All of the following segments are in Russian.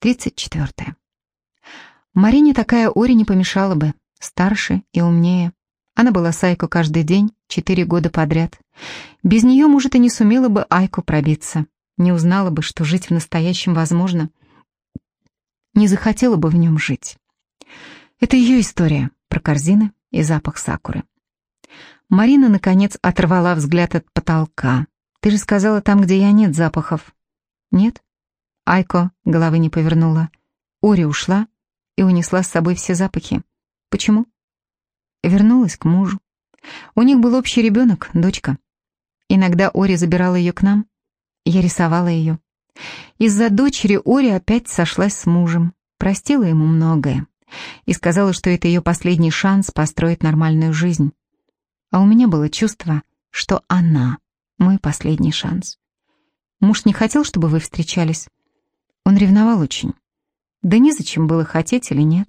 34. Марине такая Ори не помешала бы. Старше и умнее. Она была с Айко каждый день, четыре года подряд. Без нее, может, и не сумела бы Айко пробиться. Не узнала бы, что жить в настоящем возможно. Не захотела бы в нем жить. Это ее история про корзины и запах сакуры. Марина, наконец, оторвала взгляд от потолка. «Ты же сказала, там, где я, нет запахов». «Нет?» Айко головы не повернула. Ори ушла и унесла с собой все запахи. Почему? Вернулась к мужу. У них был общий ребенок, дочка. Иногда Ори забирала ее к нам. Я рисовала ее. Из-за дочери Ори опять сошлась с мужем. Простила ему многое. И сказала, что это ее последний шанс построить нормальную жизнь. А у меня было чувство, что она мой последний шанс. Муж не хотел, чтобы вы встречались. Он ревновал очень. Да незачем было хотеть или нет.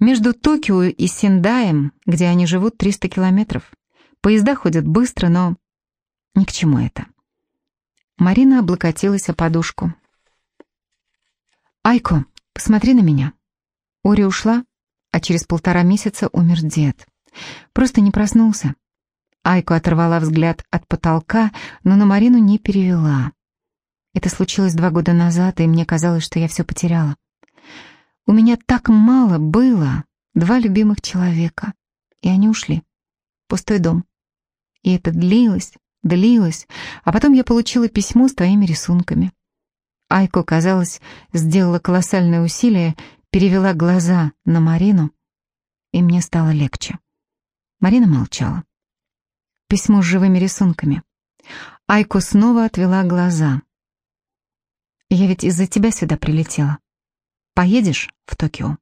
Между Токио и Синдаем, где они живут, 300 километров. Поезда ходят быстро, но ни к чему это. Марина облокотилась о подушку. «Айко, посмотри на меня». Ори ушла, а через полтора месяца умер дед. Просто не проснулся. Айко оторвала взгляд от потолка, но на Марину не перевела. Это случилось два года назад, и мне казалось, что я все потеряла. У меня так мало было, два любимых человека, и они ушли. Пустой дом. И это длилось, длилось, а потом я получила письмо с твоими рисунками. Айко, казалось, сделала колоссальное усилие, перевела глаза на Марину, и мне стало легче. Марина молчала. Письмо с живыми рисунками. Айко снова отвела глаза. «Я ведь из-за тебя сюда прилетела. Поедешь в Токио?»